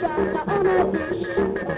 shine on a fish.